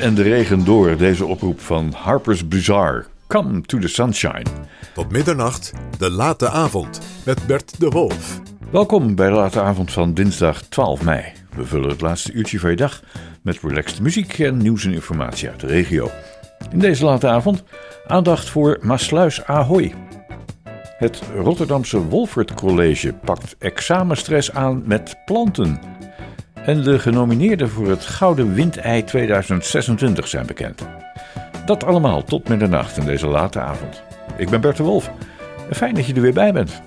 en de regen door. Deze oproep van Harper's Bazaar. Come to the sunshine. Tot middernacht, de late avond met Bert de Wolf. Welkom bij de late avond van dinsdag 12 mei. We vullen het laatste uurtje van je dag met relaxed muziek en nieuws en informatie uit de regio. In deze late avond aandacht voor Maasluis Ahoy. Het Rotterdamse Wolfert College pakt examenstress aan met planten. En de genomineerden voor het Gouden Windei 2026 zijn bekend. Dat allemaal tot middernacht in deze late avond. Ik ben Bert de Wolf. Fijn dat je er weer bij bent.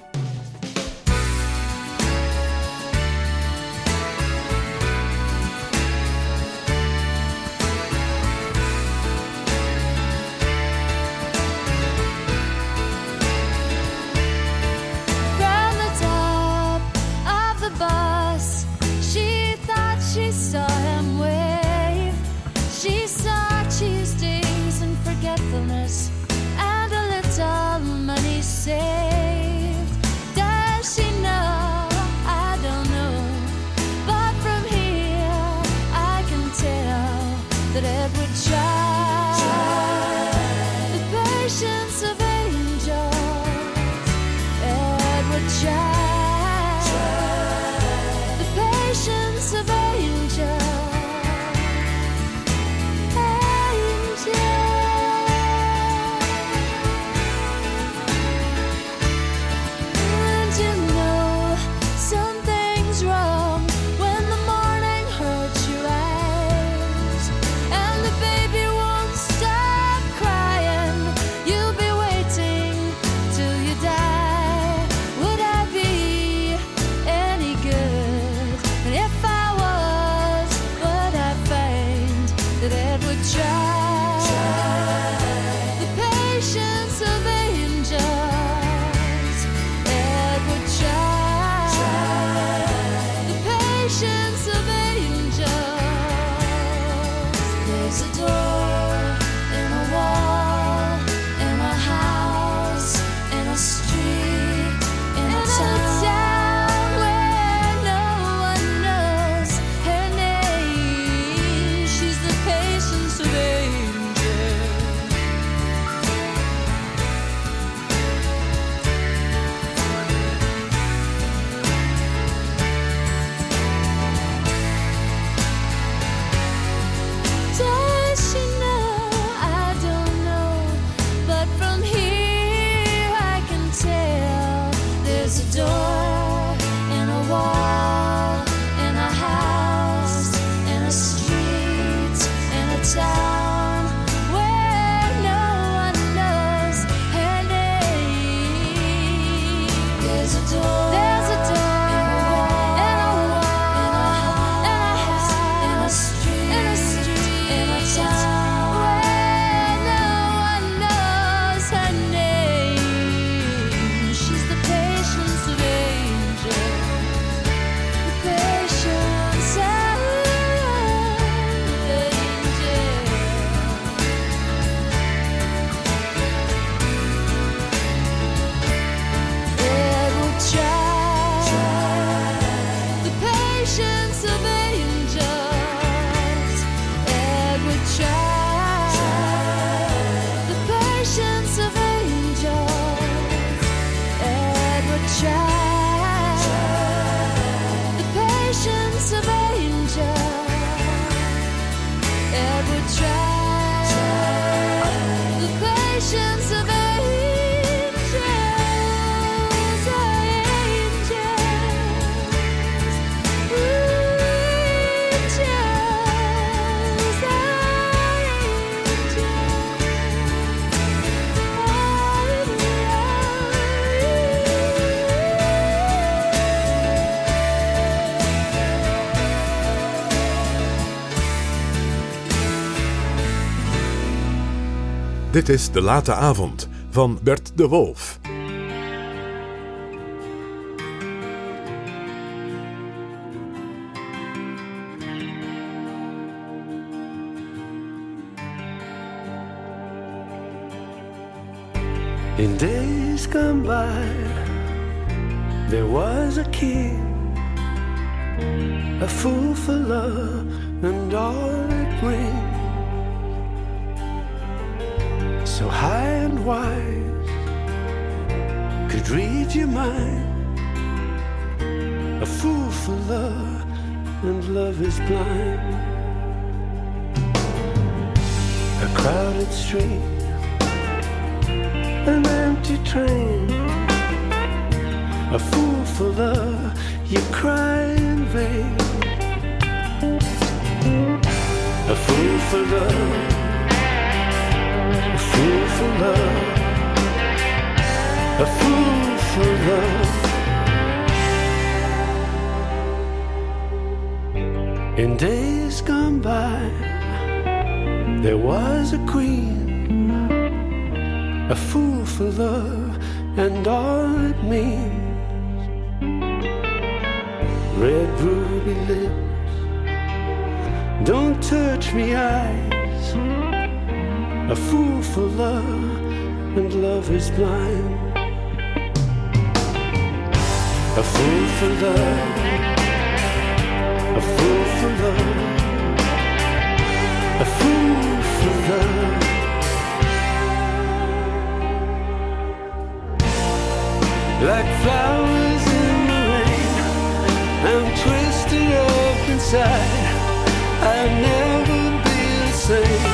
Dit is De Late Avond van Bert de Wolf. In days gone by, there was a king, a fool for love and all it brings. So high and wise, could read your mind. A fool for love, and love is blind. A crowded street, an empty train. A fool for love, you cry in vain. A fool for love, a fool for love, a fool for love. In days gone by, there was a queen, a fool for love, and all it means. Red ruby lips, don't touch me eyes. A fool for love, and love is blind. A fool for love, a fool for love, a fool for love. Like flowers in the rain, I'm twisted up inside. I'll never be the same.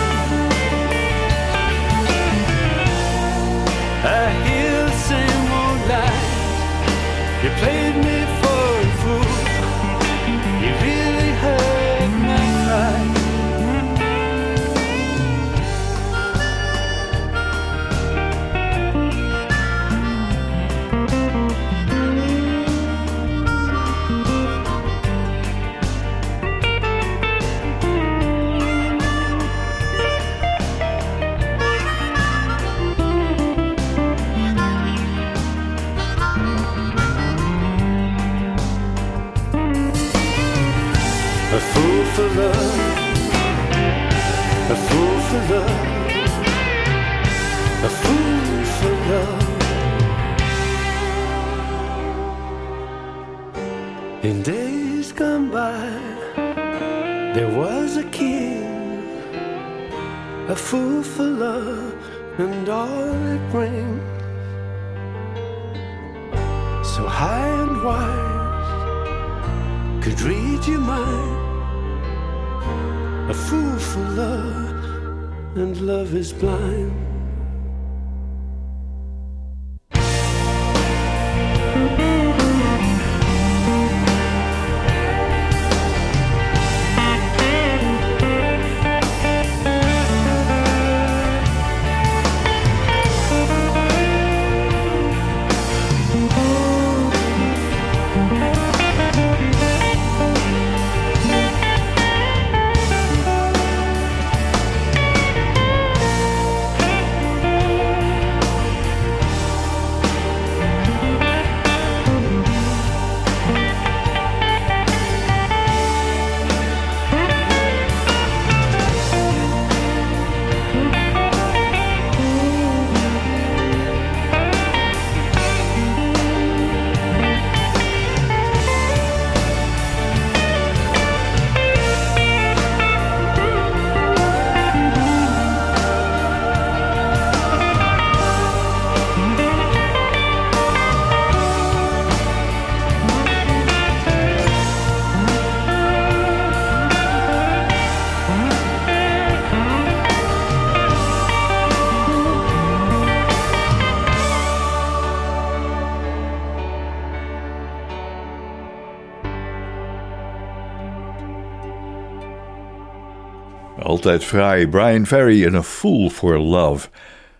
Altijd fraai. Brian Ferry en A Fool for Love.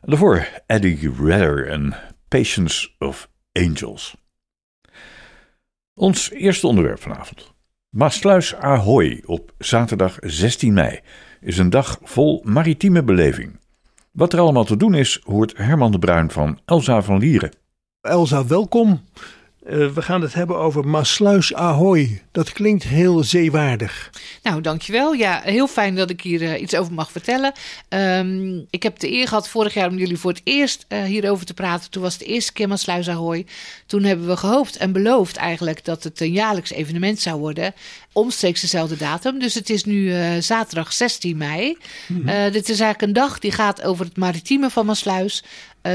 En daarvoor Eddie Redder en Patience of Angels. Ons eerste onderwerp vanavond. Maasluis Ahoy op zaterdag 16 mei is een dag vol maritieme beleving. Wat er allemaal te doen is, hoort Herman de Bruin van Elza van Lieren. Elsa, welkom. Eh, we gaan het hebben over Maasluis Ahoy. Dat klinkt heel zeewaardig. Nou, dankjewel. Ja, heel fijn dat ik hier eh, iets over mag vertellen. Ehm, ik heb de eer gehad vorig jaar om jullie voor het eerst eh, hierover te praten. Toen was het de eerste keer Maasluis Ahoy. Toen hebben we gehoopt en beloofd eigenlijk dat het een jaarlijks evenement zou worden. omstreeks dezelfde datum. Dus het is nu zaterdag 16 mei. Eh, dit is eigenlijk een dag die gaat over het maritieme van Maasluis.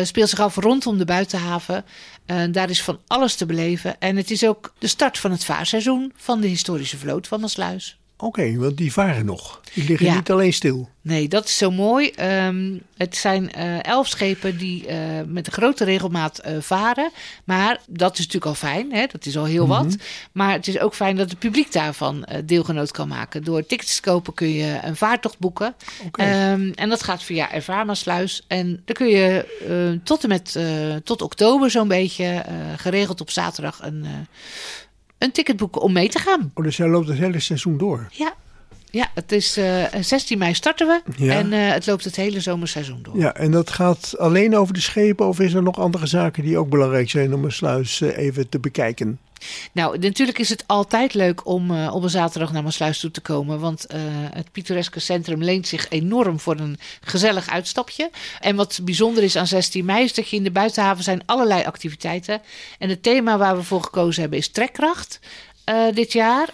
Speelt zich af rondom de buitenhaven. Eh, daar is van alles te beleven. En het is ook de start van het vaarseizoen van de historische vloot van Maasluis. Oké, want die varen nog. Die liggen Ja. niet alleen stil. Nee, dat is zo mooi. Ehm, het zijn eh, elf schepen die eh, met een grote regelmaat eh, varen. Maar dat is natuurlijk al fijn. Hè? Dat is al heel wat. Maar het is ook fijn dat het publiek daarvan deelgenoot kan maken. Door tickets te kopen kun je een vaartocht boeken. Ehm, en dat gaat via Ervaarmaasluis. En dan kun je tot en met tot oktober zo'n beetje geregeld op zaterdag een, een ticket boeken om mee te gaan. Oh, dus hij loopt het hele seizoen door. Ja, ja het is eh 16 mei starten we. Ja. En eh, het loopt het hele zomerseizoen door. Ja, en dat gaat alleen over de schepen of is er nog andere zaken die ook belangrijk zijn om een sluis eh, even te bekijken? Nou, natuurlijk is het altijd leuk om eh, op een zaterdag naar Maasluis toe te komen. Want eh, het pittoreske centrum leent zich enorm voor een gezellig uitstapje. En wat bijzonder is aan 16 mei is dat je in de buitenhaven zijn allerlei activiteiten. En het thema waar we voor gekozen hebben is trekkracht. eh, dit jaar.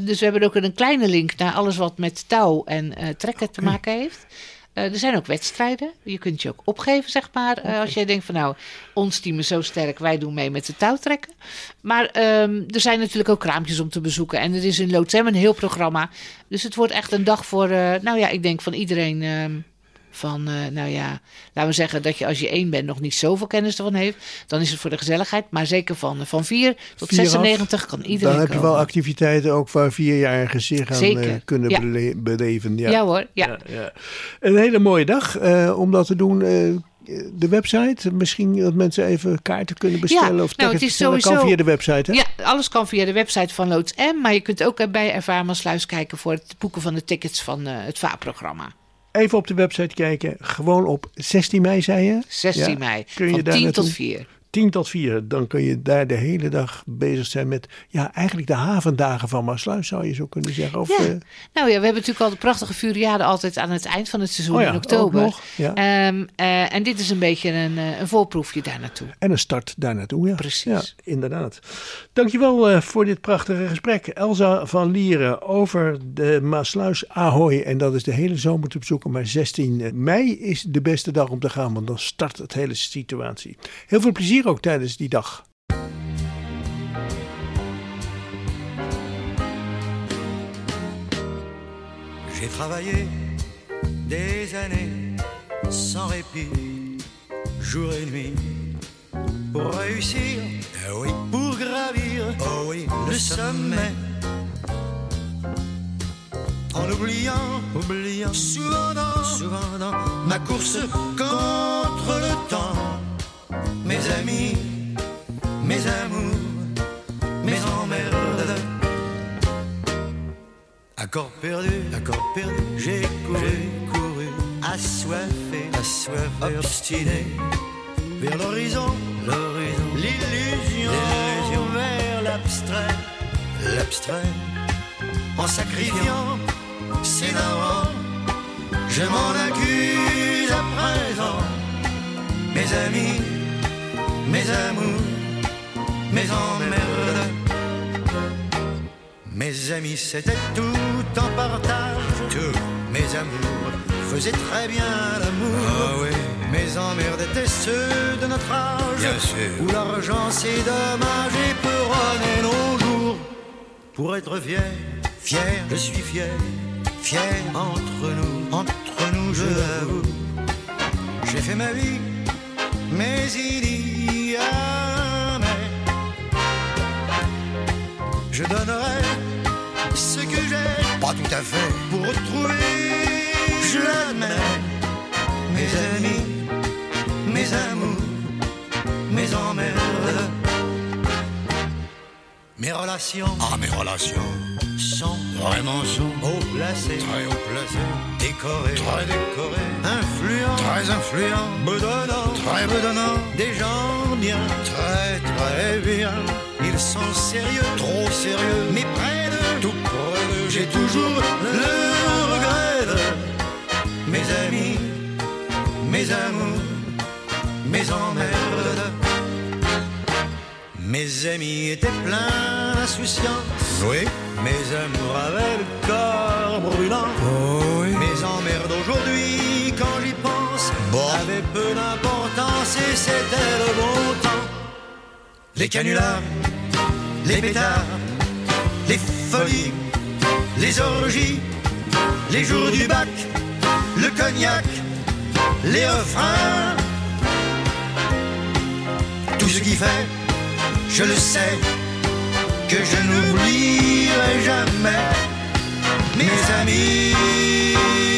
Dus we hebben ook een kleine link naar alles wat met touw en trekken te maken heeft. Eh, er zijn ook wedstrijden. Je kunt je ook opgeven, zeg maar. eh, als jij denkt van nou, ons team is zo sterk, wij doen mee met de touwtrekken. Maar ehm, er zijn natuurlijk ook kraampjes om te bezoeken. En er is in Loodzem een heel programma. Dus het wordt echt een dag voor, eh, nou ja, ik denk van iedereen ehm, van, eh, nou ja, laten we zeggen dat je als je één bent nog niet zoveel kennis ervan heeft. Dan is het voor de gezelligheid. Maar zeker van, van 4 tot Vier af, 96 kan iedereen Dan heb je wel activiteiten ook waar vierjarigen zich aan eh, kunnen ja. bele- beleven. Ja. Ja, hoor, ja. Ja, ja. Een hele mooie dag eh, om dat te doen. eh, de website, misschien dat mensen even kaarten kunnen bestellen Ja, of nou, tickets het is bestellen. kan sowieso- via de website. Hè? Ja, alles kan via de website van Loods M. Maar je kunt ook eh, bij Ervaarmansluis kijken voor het boeken van de tickets van eh, het vaarprogramma. Even op de website kijken. Gewoon op 16 mei, zei je? 16 Ja. mei, Kun je van daar 10 naartoe? tot 4. 10 tot 4. Dan kun je daar de hele dag bezig zijn met ja, eigenlijk de havendagen van Maasluis, zou je zo kunnen zeggen. Of, Ja. eh, Nou ja, we hebben natuurlijk al de prachtige Furiade altijd aan het eind van het seizoen Oh ja, in oktober. nog, ja. Eh, en dit is een beetje een, eh, een voorproefje daar naartoe. En een start daar naartoe. Ja. Precies. Ja, inderdaad. Dankjewel eh voor dit prachtige gesprek. Elsa van Lieren over de Maasluis Ahoy. En dat is de hele zomer te bezoeken. Maar 16 mei is de beste dag om te gaan. Want dan start het hele situatie. Heel veel plezier ook tijdens die dag. J'ai travaillé des années sans répit, jour et nuit, pour réussir, eh oui, pour gravir, oh oui, le sommet. En oubliant, oubliant, souvent dans, souvent dans ma course contre le temps, amis, mes amours, mes emmerdes. Accord perdu, accord perdu, j'ai couru, couru, assoiffé, assoiffé, obstiné, vers l'horizon, l'horizon, l'illusion, l'illusion, vers l'abstrait, l'abstrait, en sacrifiant ses narrants, je m'en accuse à présent, mes amis, mes amours, mes emmerdes. Mes amis, c'était tout en partage. Tout. Mes amours faisaient très bien l'amour. Mes emmerdes étaient ceux de notre âge. Où l'argent, c'est dommage et peut nos jours. Pour être fier, fier, je suis fier. Fier entre nous, entre nous, je l'avoue. J'ai fait ma vie, mais il y je donnerai ce que j'ai. Pas tout à fait. Pour retrouver, je l'admets, mes amis, mes amours, mes emmerdes. Mes relations. Ah, mes relations. Sont vraiment sont haut placées. Très haut placées. Décorées. Très décorées. Influents. Très influents. Bedonnants. Très bedonnants. Des gens bien. Très, très bien sans sérieux, trop sérieux, mais près de tout près j'ai toujours le regret mes amis, mes amours, mes emmerdes. Mes amis étaient pleins d'insouciance. Oui. Mes amours avaient le corps brûlant. Oh oui. Mes emmerdes aujourd'hui, quand j'y pense, avaient peu d'importance et c'était le bon temps. Les canulars les pétards, les folies, les orgies, les jours du bac, le cognac, les refrains. Tout ce qui fait, je le sais, que je n'oublierai jamais mes amis.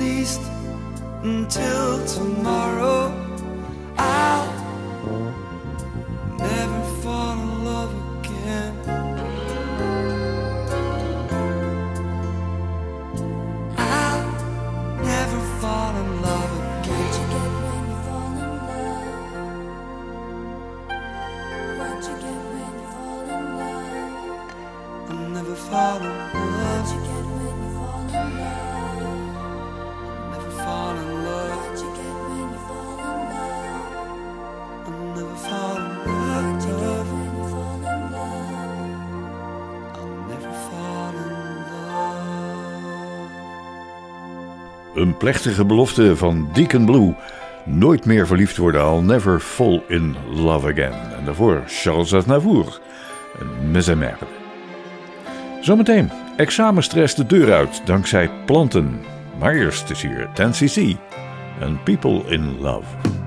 least until tomorrow. plechtige belofte van Deacon Blue. Nooit meer verliefd worden, I'll never fall in love again. En daarvoor Charles Aznavour, Mes Zometeen, examenstress de deur uit dankzij planten. Maar eerst is hier 10cc en People in Love.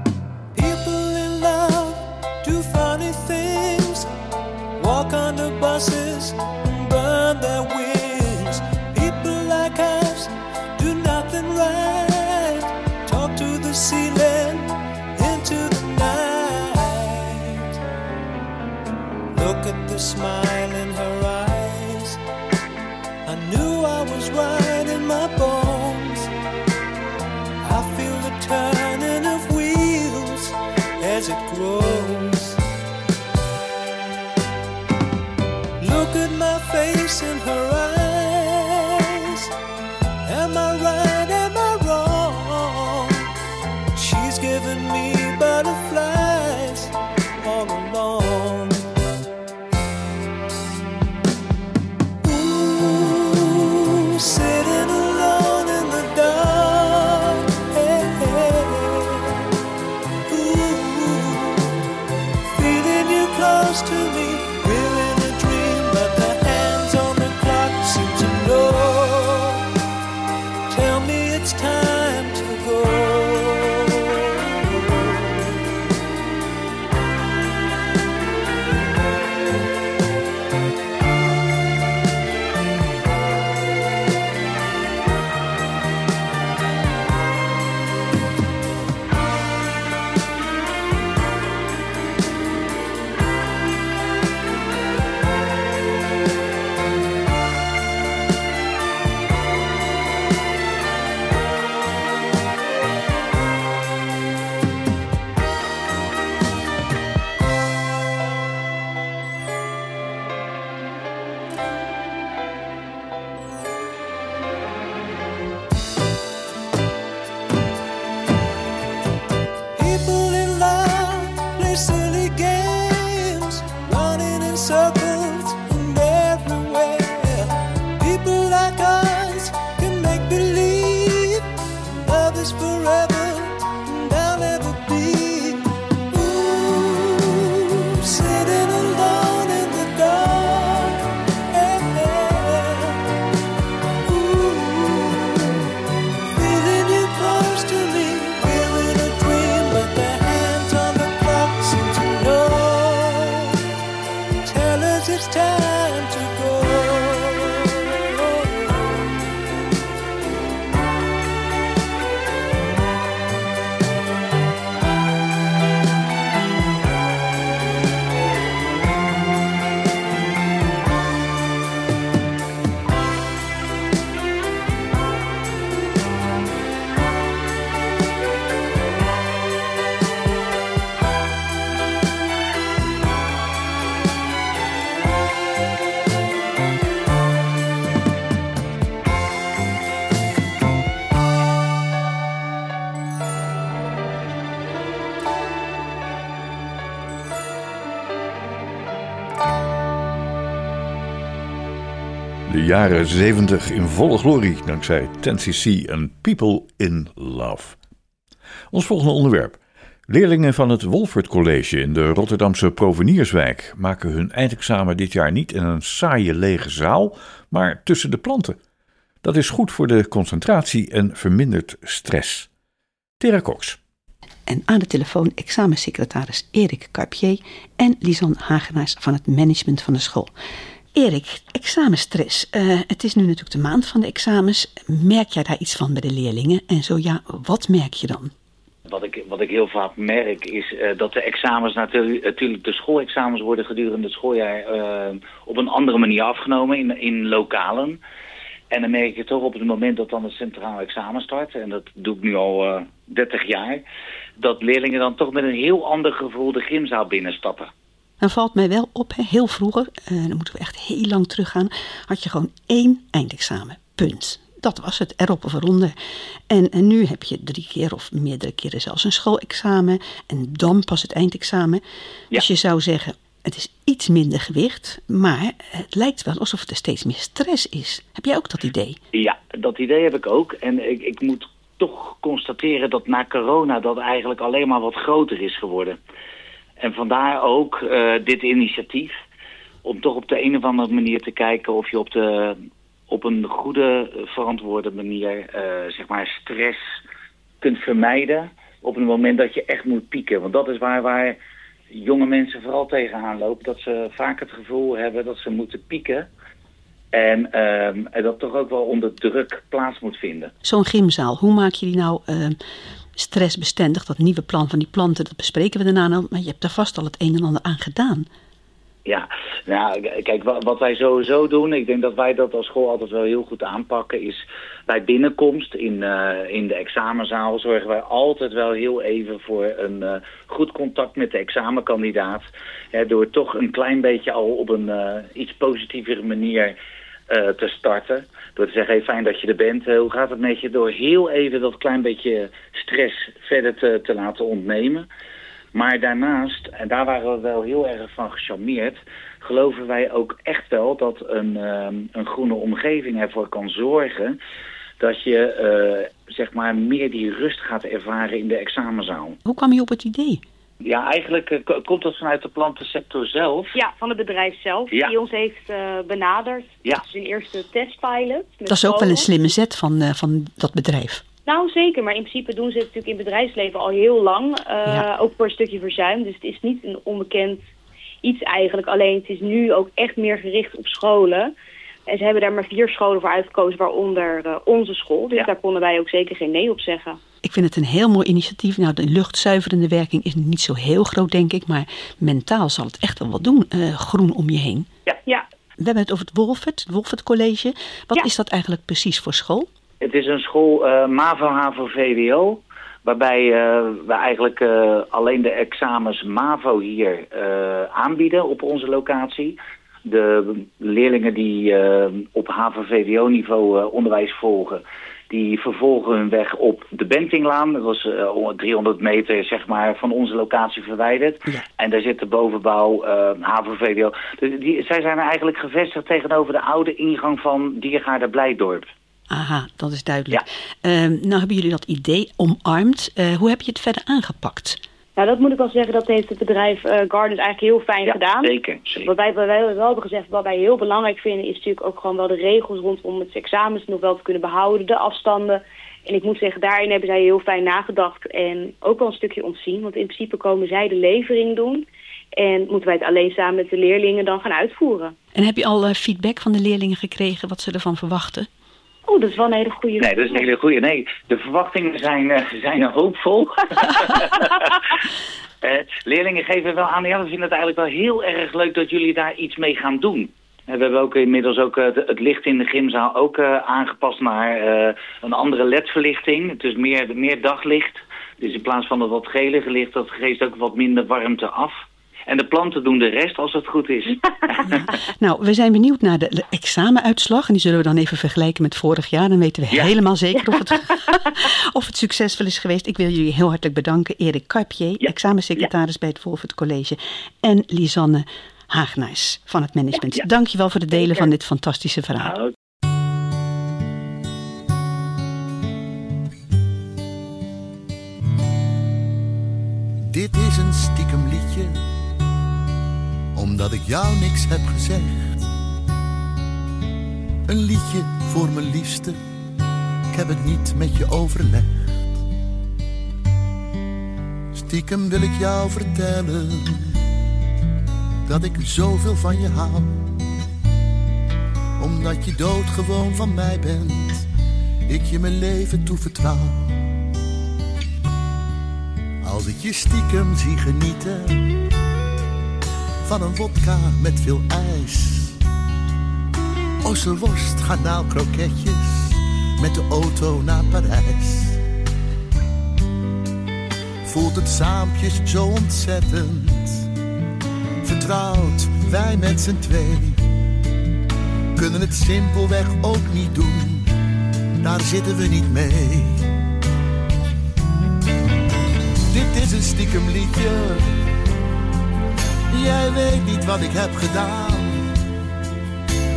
Jaren 70 in volle glorie dankzij 10cc en People in Love. Ons volgende onderwerp. Leerlingen van het Wolfert College in de Rotterdamse Provenierswijk maken hun eindexamen dit jaar niet in een saaie lege zaal, maar tussen de planten. Dat is goed voor de concentratie en vermindert stress. Tera Cox. En aan de telefoon examensecretaris Erik Carpier en Lisanne Hagenaars van het management van de school. Erik, examenstress. Eh, het is nu natuurlijk de maand van de examens. Merk jij daar iets van bij de leerlingen? En zo ja, wat merk je dan? Wat ik, wat ik heel vaak merk is eh, dat de examens natuurlijk, natuurlijk de schoolexamens worden gedurende het schooljaar eh, op een andere manier afgenomen in, in lokalen. En dan merk je toch op het moment dat dan het centraal examen start, en dat doe ik nu al eh 30 jaar, dat leerlingen dan toch met een heel ander gevoel de gymzaal binnenstappen. Dan valt mij wel op, hè, heel vroeger, eh, dan moeten we echt heel lang teruggaan, had je gewoon één eindexamen. Punt. Dat was het, erop of eronder. En, en nu heb je drie keer of meerdere keren zelfs een schoolexamen. En dan pas het eindexamen. Dus je zou zeggen, het is iets minder gewicht. Maar het lijkt wel alsof er steeds meer stress is. Heb jij ook dat idee? Ja, dat idee heb ik ook. En ik, ik moet toch constateren dat na corona dat eigenlijk alleen maar wat groter is geworden. En vandaar ook eh, dit initiatief. Om toch op de een of andere manier te kijken of je op, de, op een goede, eh, verantwoorde manier eh, zeg maar stress kunt vermijden. Op het moment dat je echt moet pieken. Want dat is waar, waar jonge mensen vooral tegenaan lopen. Dat ze vaak het gevoel hebben dat ze moeten pieken. En, ehm, dat toch ook wel onder druk plaats moet vinden. Zo'n gymzaal, hoe maak je die nou eh, stressbestendig? Dat nieuwe plan van die planten, dat bespreken we daarna nog. Maar je hebt daar vast al het een en ander aan gedaan. Ja, nou, kijk, wa- wat wij sowieso doen, ik denk dat wij dat als school altijd wel heel goed aanpakken, is bij binnenkomst in, eh, in de examenzaal zorgen wij altijd wel heel even voor een eh, goed contact met de examenkandidaat. Hè, door toch een klein beetje al op een eh, iets positievere manier te starten. Door te zeggen, hey, fijn dat je er bent, Eh, hoe gaat het met je? Door heel even dat klein beetje stress verder te, te laten ontnemen. Maar daarnaast, en daar waren we wel heel erg van gecharmeerd, geloven wij ook echt wel dat een, ehm, een groene omgeving ervoor kan zorgen dat je eh, zeg maar meer die rust gaat ervaren in de examenzaal. Hoe kwam je op het idee? Ja, eigenlijk eh, ko- komt dat vanuit de plantensector zelf. Ja, van het bedrijf zelf, Ja. die ons heeft eh, benaderd. Ja. Is een eerste testpilot. Dat is ook wel een slimme zet van, eh, van dat bedrijf. Nou, zeker. Maar in principe doen ze het natuurlijk in het bedrijfsleven al heel lang. eh, Ja. Ook voor een stukje verzuim. Dus het is niet een onbekend iets eigenlijk. Alleen het is nu ook echt meer gericht op scholen. En ze hebben daar maar vier scholen voor uitgekozen, waaronder eh, onze school. Dus daar konden wij ook zeker geen nee op zeggen. Ik vind het een heel mooi initiatief. Nou, de luchtzuiverende werking is niet zo heel groot, denk ik. Maar mentaal zal het echt wel wat doen, eh, groen om je heen. Ja. ja. We hebben het over het Wolfert, het Wolfert College. Wat is dat eigenlijk precies voor school? Het is een school eh MAVO, HAVO, VWO. Waarbij eh, we eigenlijk eh, alleen de examens MAVO hier eh, aanbieden op onze locatie. De leerlingen die eh, op HAVO-VWO-niveau eh, onderwijs volgen... die vervolgen hun weg op de Bentinglaan. Dat was eh, 300 meter zeg maar, van onze locatie verwijderd. En daar zit de bovenbouw eh HAVO-VWO. Dus die, zij zijn eigenlijk gevestigd tegenover de oude ingang van Diergaarde Blijdorp. Aha, dat is duidelijk. Ehm, nou hebben jullie dat idee omarmd. Eh, hoe heb je het verder aangepakt? Nou, dat moet ik wel zeggen, dat heeft het bedrijf eh Gardens eigenlijk heel fijn gedaan. Zeker, zeker. Wat wij, wat wij wel hebben gezegd, wat wij heel belangrijk vinden, is natuurlijk ook gewoon wel de regels rondom het examens nog wel te kunnen behouden, de afstanden. En ik moet zeggen, daarin hebben zij heel fijn nagedacht en ook wel een stukje ontzien. Want in principe komen zij de levering doen. En moeten wij het alleen samen met de leerlingen dan gaan uitvoeren. En heb je al eh, feedback van de leerlingen gekregen wat ze ervan verwachten? Oh, dat is wel een hele goede Nee, dat is een hele goede. Nee, de verwachtingen zijn, eh, zijn hoopvol. Eh, leerlingen geven wel aan, ja, we vinden het eigenlijk wel heel erg leuk dat jullie daar iets mee gaan doen. En we hebben ook inmiddels ook eh, het licht in de gymzaal ook eh, aangepast naar eh, een andere ledverlichting. Het is meer, meer daglicht. Dus in plaats van het wat gelige licht, dat geeft ook wat minder warmte af. En de planten doen de rest als het goed is. Nou, we zijn benieuwd naar de, de examenuitslag. En die zullen we dan even vergelijken met vorig jaar. Dan weten we Ja. helemaal zeker of het, of het succesvol is geweest. Ik wil jullie heel hartelijk bedanken. Erik Carpier, examensecretaris bij het Volvert College. En Lisanne Haagnaars van het management. Ja, ja. Dankjewel voor het delen Zeker. van dit fantastische verhaal. Nou, Dit is een stiekem liedje, omdat ik jou niks heb gezegd. Een liedje voor mijn liefste, ik heb het niet met je overlegd. Stiekem wil ik jou vertellen, dat ik zoveel van je hou. Omdat je doodgewoon van mij bent, ik je mijn leven toevertrouw. Als ik je stiekem zie genieten van een wodka met veel ijs. Osselworst, garnaalkroketjes met de auto naar Parijs. Voelt het saampjes zo ontzettend. Vertrouwd, wij met z'n twee. Kunnen het simpelweg ook niet doen, daar zitten we niet mee. Dit is een stiekem liedje. Jij weet niet wat ik heb gedaan.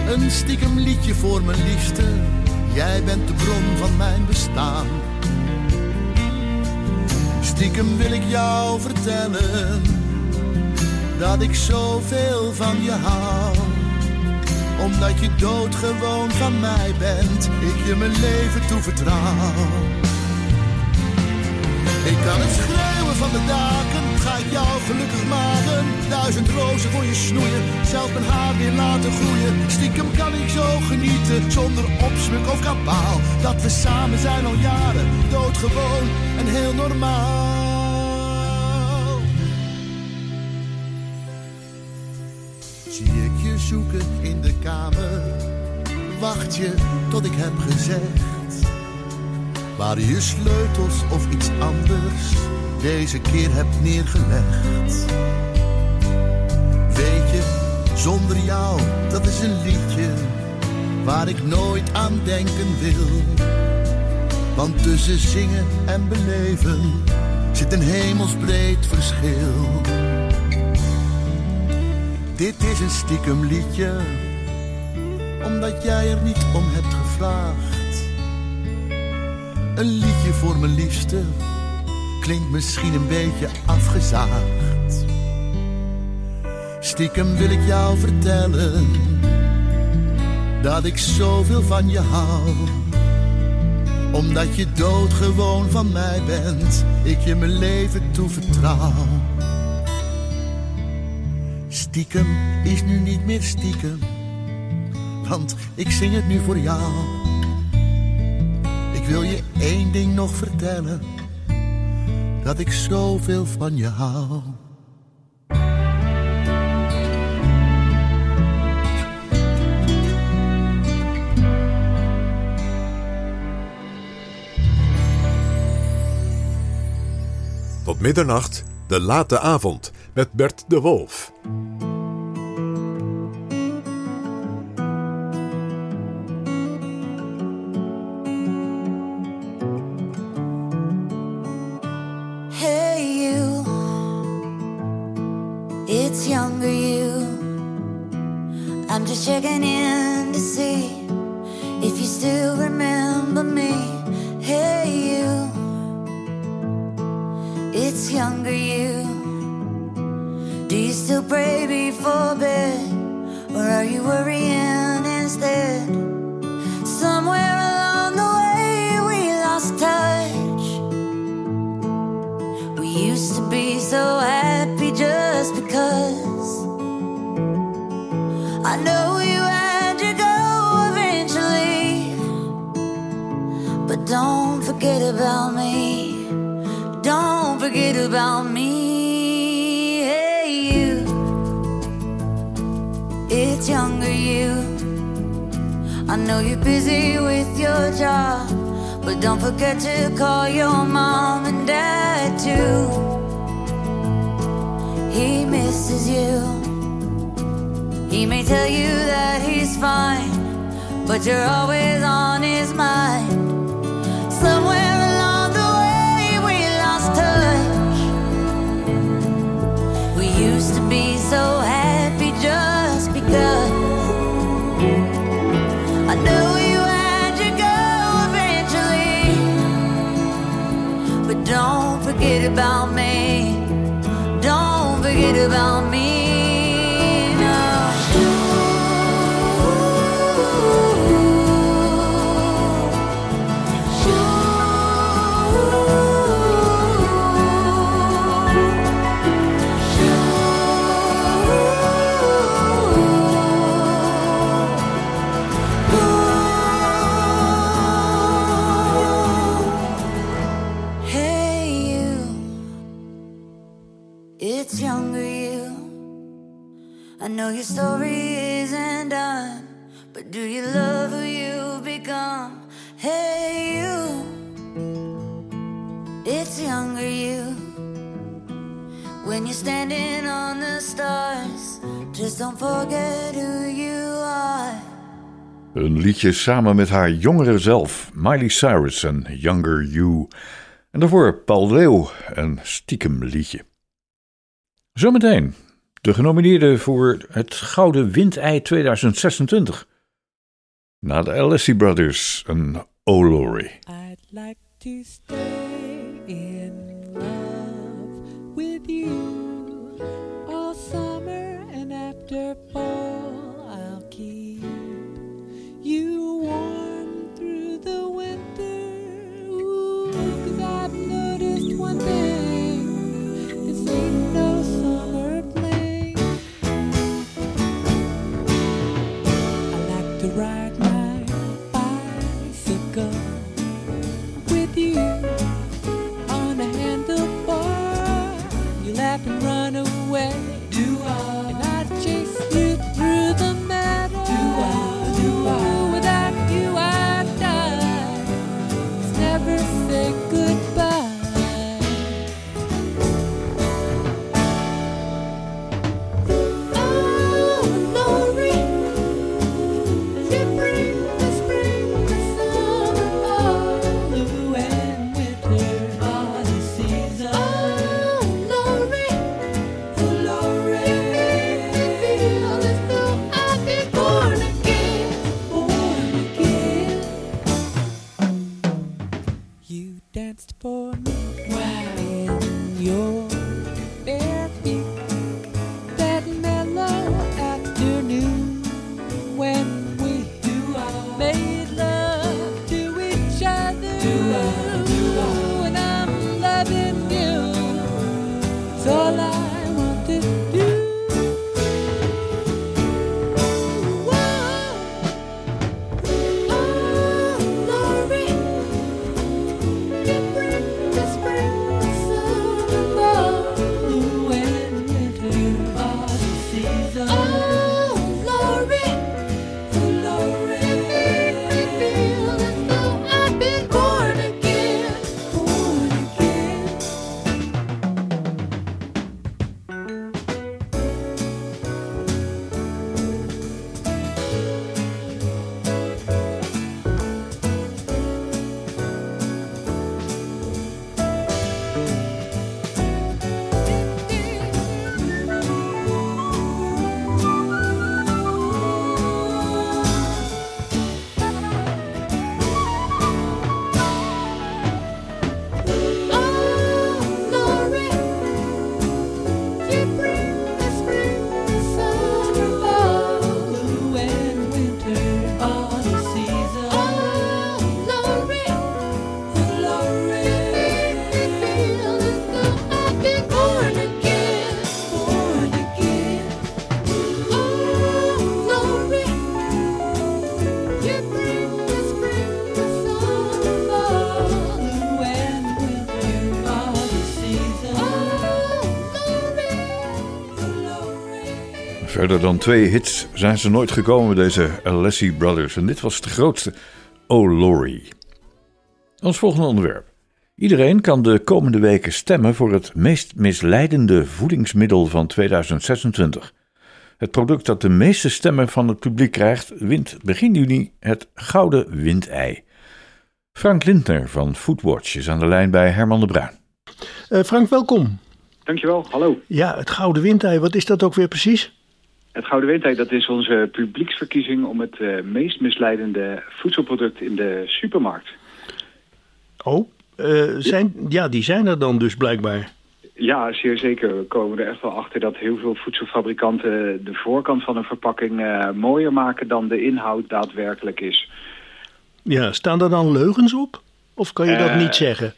Een stiekem liedje voor mijn liefste. Jij bent de bron van mijn bestaan. Stiekem wil ik jou vertellen dat ik zoveel van je hou. Omdat je doodgewoon van mij bent, ik je mijn leven toevertrouw. Ik kan het schreeuwen van de daken, ga jou gelukkig maken. Duizend rozen voor je snoeien, zelf mijn haar weer laten groeien. Stiekem kan ik zo genieten, zonder opsmuk of kabaal. Dat we samen zijn al jaren, doodgewoon en heel normaal. Zie ik je zoeken in de kamer, wacht je tot ik heb gezegd waar je sleutels of iets anders deze keer hebt neergelegd. Weet je, zonder jou, dat is een liedje waar ik nooit aan denken wil. Want tussen zingen en beleven zit een hemelsbreed verschil. Dit is een stiekem liedje, omdat jij er niet om hebt gevraagd. Een liedje voor mijn liefste klinkt misschien een beetje afgezaagd. Stiekem wil ik jou vertellen dat ik zoveel van je hou. Omdat je doodgewoon van mij bent, ik je mijn leven toevertrouw. Stiekem is nu niet meer stiekem, want ik zing het nu voor jou. Wil je één ding nog vertellen: dat ik zoveel van je hou. Tot middernacht, de late avond, met Bert de Wolf. liedje samen met haar jongere zelf, Miley Cyrus en Younger You. En daarvoor Paul Leeuw, een stiekem liedje. Zometeen, de genomineerde voor het Gouden Windei 2026. Na de Alessi Brothers, een O'Lory. I'd like to stay in dan twee hits zijn ze nooit gekomen, deze Alessi Brothers. En dit was de grootste, Oh Laurie. Ons volgende onderwerp. Iedereen kan de komende weken stemmen voor het meest misleidende voedingsmiddel van 2026. Het product dat de meeste stemmen van het publiek krijgt, wint begin juni het Gouden Windei. Frank Lindner van Foodwatch is aan de lijn bij Herman de Bruin. Eh, Frank, welkom. Dankjewel, hallo. Ja, het Gouden Windei, wat is dat ook weer precies? Het Gouden Windei, dat is onze publieksverkiezing om het eh, meest misleidende voedselproduct in de supermarkt. Oh, eh, zijn, ja, die zijn er dan dus blijkbaar. Ja, zeer zeker. We komen er echt wel achter dat heel veel voedselfabrikanten de voorkant van een verpakking eh, mooier maken dan de inhoud daadwerkelijk is. Ja, staan er dan leugens op? Of kan je dat niet zeggen?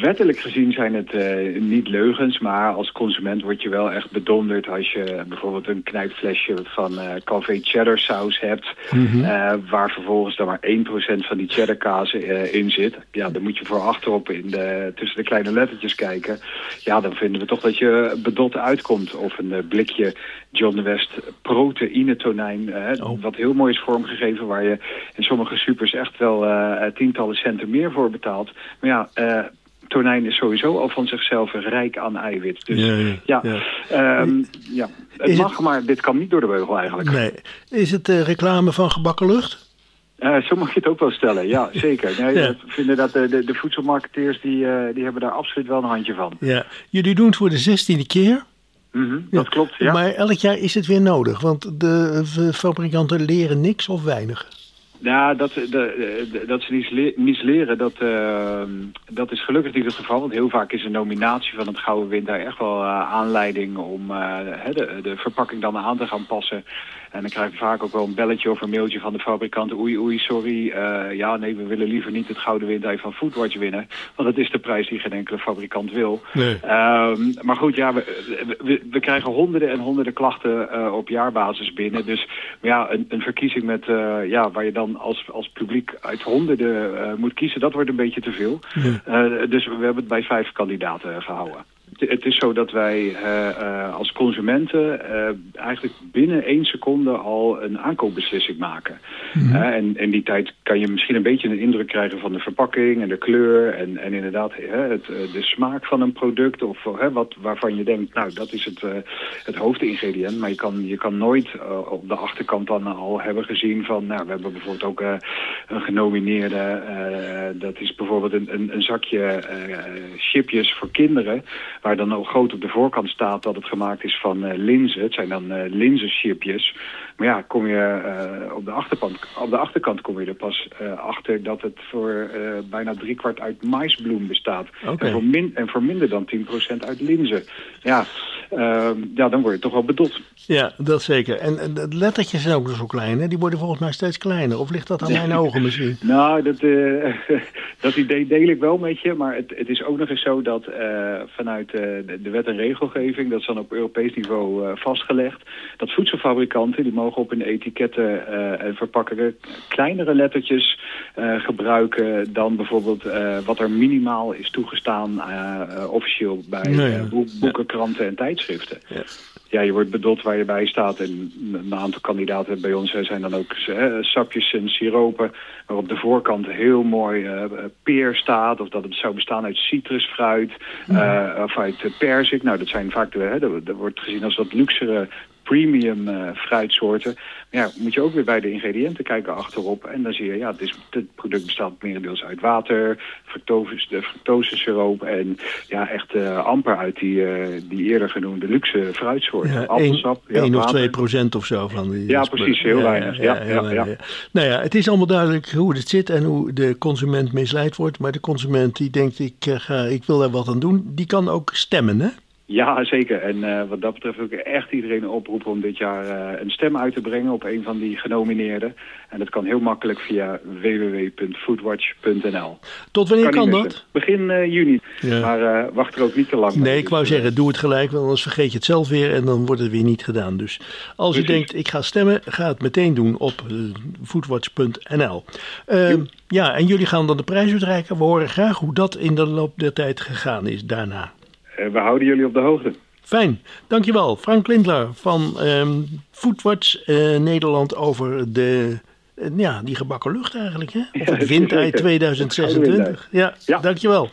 Wettelijk gezien zijn het eh, niet leugens, maar als consument word je wel echt bedonderd als je bijvoorbeeld een knijpflesje van eh Calvé cheddar saus hebt, Mhm. eh, waar vervolgens dan maar 1% van die cheddar kaas in zit. Ja, dan moet je voor achterop in de, tussen de kleine lettertjes kijken. Ja, dan vinden we toch dat je bedot uitkomt. Of een blikje John de West proteïne tonijn, Oh. wat heel mooi is vormgegeven, waar je in sommige supers echt wel tientallen centen meer voor betaalt. Maar ja, eh, tonijn is sowieso al van zichzelf rijk aan eiwit. Dus Ja, ja, ja, ehm, ja. het Is het- mag, maar dit kan niet door de beugel eigenlijk. Nee. Is het eh, reclame van gebakken lucht? Eh, zo mag je het ook wel stellen, ja, zeker. Nee, Ja. We vinden dat de, de, de voedselmarketeers, die, eh, die hebben daar absoluut wel een handje van. Ja. Jullie doen het voor de zestiende keer. Mhm, dat klopt, ja. Maar elk jaar is het weer nodig, want de eh, fabrikanten leren niks of weinig. Ja, dat, de, de- dat ze niets, le- niets leren, dat, eh, dat is gelukkig niet het geval. Want heel vaak is een nominatie van het Gouden Wind daar echt wel eh, aanleiding om eh, de, de verpakking dan aan te gaan passen. En dan krijg je vaak ook wel een belletje of een mailtje van de fabrikant. Oei, oei, sorry. eh, ja, nee, we willen liever niet het Gouden Wind van Foodwatch winnen. Want dat is de prijs die geen enkele fabrikant wil. Nee. Ehm, maar goed, ja, we, we, we krijgen honderden en honderden klachten eh, op jaarbasis binnen. Dus maar ja, een, een verkiezing met, eh, ja, waar je dan als, als publiek uit honderden moet kiezen, dat wordt een beetje te veel. Dus we hebben het bij vijf kandidaten gehouden. Het, is zo dat wij eh, eh, als consumenten eh, eigenlijk binnen één seconde al een aankoopbeslissing maken. Eh, en in die tijd kan je misschien een beetje een indruk krijgen van de verpakking en de kleur en, en inderdaad het, de smaak van een product of wat, waarvan je denkt, nou dat is het, het hoofdingrediënt. Maar je kan, je kan nooit op de achterkant dan al hebben gezien van, nou we hebben bijvoorbeeld ook een genomineerde, dat is bijvoorbeeld een, een, een zakje chipjes voor kinderen, waar dan ook groot op de voorkant staat dat het gemaakt is van eh, linzen. Het zijn dan eh linzenchipjes. Maar ja, kom je eh, op, de achterkant, op de achterkant kom je er pas achter dat het voor bijna driekwart uit maisbloem bestaat. En, voor min, en voor minder dan 10% uit linzen. Ja, ehm, ja, dan word je toch wel bedot. Ja, dat zeker. En, en de lettertjes zijn ook zo klein, hè? Die worden volgens mij steeds kleiner. Of ligt dat aan mijn ogen misschien? Nou, dat, eh, dat idee deel ik wel met je. Maar het, het is ook nog eens zo dat eh, vanuit eh, de, wet en regelgeving... dat is dan op Europees niveau vastgelegd... dat voedselfabrikanten die mogen op hun etiketten en verpakkingen... kleinere lettertjes gebruiken dan bijvoorbeeld... wat er minimaal is toegestaan officieel bij boek- boeken, kranten en tijdschriften. Ja. Ja, je wordt bedot waar je bij staat. En een aantal kandidaten bij ons hè, zijn dan ook eh, sapjes en siropen... waar op de voorkant heel mooi eh, peer staat... of dat het zou bestaan uit citrusfruit eh, of uit perzik. Nou, dat zijn vaak de, hè, dat wordt gezien als wat luxere premium eh, fruitsoorten. Maar ja, moet je ook weer bij de ingrediënten kijken achterop. En dan zie je, ja, het product bestaat merendeels uit water, fructose, de fructosesiroop... en ja, echt eh, amper uit die, eh, die eerder genoemde luxe fruitsoorten. Ja, Appelsap, 1, ja, of water. 2 procent of zo van die. Ja, precies, heel weinig. Ja, heel ja, weinig. Nou ja, het is allemaal duidelijk hoe het zit en hoe de consument misleid wordt. Maar de consument die denkt, ik, ga, ik wil daar wat aan doen, die kan ook stemmen, hè? Ja, zeker. En eh, wat dat betreft wil ik echt iedereen oproepen om dit jaar eh, een stem uit te brengen op een van die genomineerden. En dat kan heel makkelijk via www.foodwatch.nl. Tot wanneer kan, dat? Begin eh, juni. Ja. Maar eh, wacht er ook niet te lang mee. Nee, ik wou zeggen, doe het gelijk, want anders vergeet je het zelf weer en dan wordt het weer niet gedaan. Dus als je Precies. denkt, ik ga stemmen, ga het meteen doen op foodwatch.nl. Ehm, ja, en jullie gaan dan de prijs uitreiken. We horen graag hoe dat in de loop der tijd gegaan is daarna. Eh, we houden jullie op de hoogte. Fijn, dankjewel. Frank Lindler van um, Foodwatch eh, Nederland over de eh, ja, die gebakken lucht eigenlijk, hè? Of het ja, 2026. Ja, ja, dankjewel.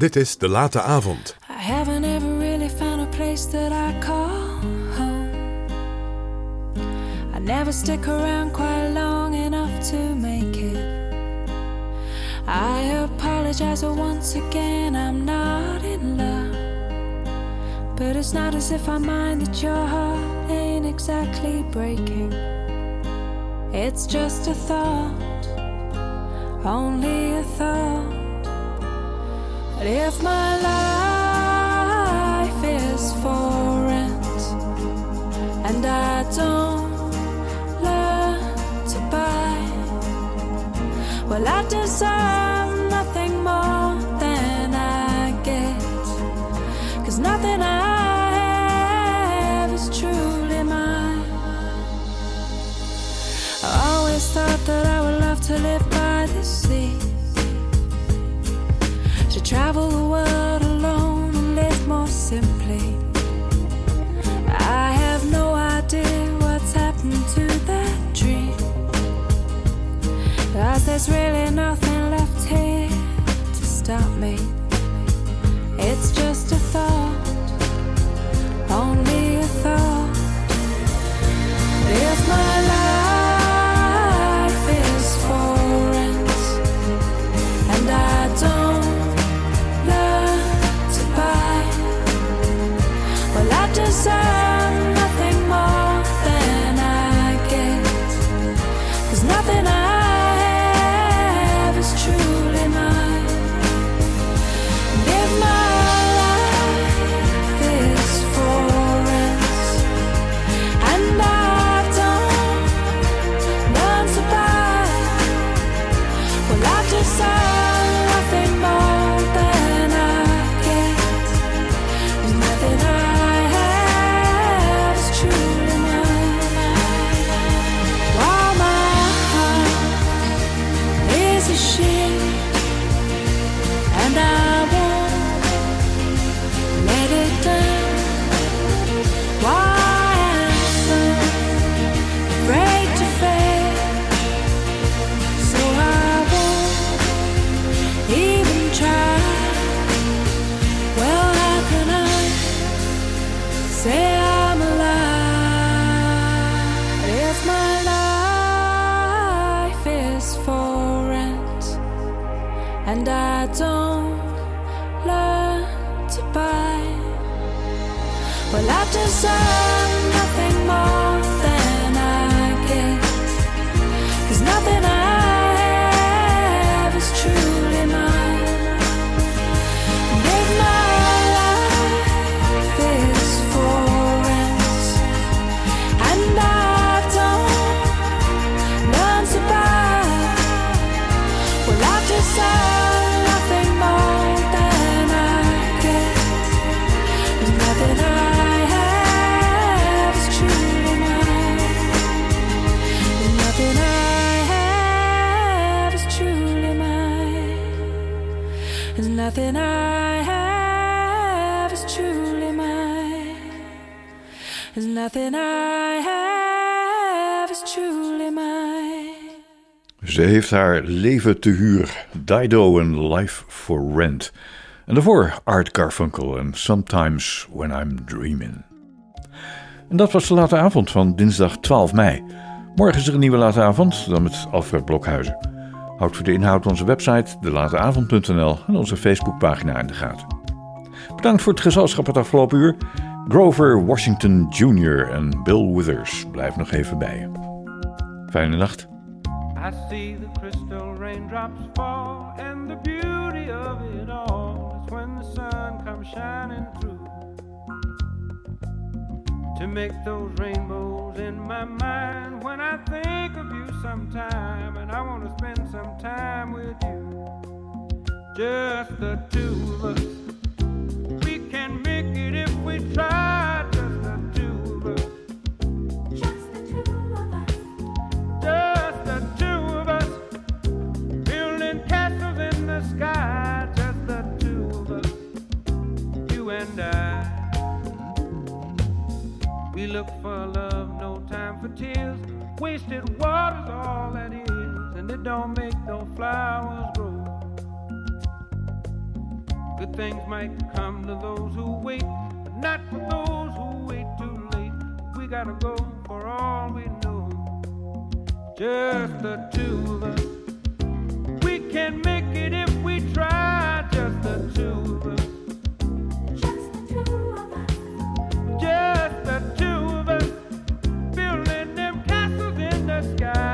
Dit is De Late Avond. I haven't ever really found a place that I call home. I never stick around quite long enough to make it. I apologize once again, I'm not in love. But it's not as if I mind that your heart ain't exactly breaking. It's just a thought, only a thought. If my life is for rent and I don't learn to buy, well, I desire. there's really nothing There's nothing I have is truly mine. Ze heeft haar leven te huur. Dido en Life for Rent. En daarvoor Art Garfunkel en Sometimes When I'm Dreaming. En dat was de late avond van dinsdag 12 mei. Morgen is er een nieuwe late avond, dan met Alfred Blokhuizen. Houd voor de inhoud onze website, delateavond.nl en onze Facebookpagina in de gaten. Bedankt voor het gezelschap het afgelopen uur. Grover Washington Jr. en Bill Withers blijven nog even bij je. Fijne nacht. I see the crystal raindrops fall, and the beauty of it all is when the sun comes shining through to make those rainbows in my mind. When I think of you sometime, and I want to spend some time with you, just the two of us. Things might come to those who wait, not for those who wait too late. We gotta go for all we know. Just the two of us. We can make it if we try. Just the two of us. Just the two of us. Just the two of us. Building them castles in the sky.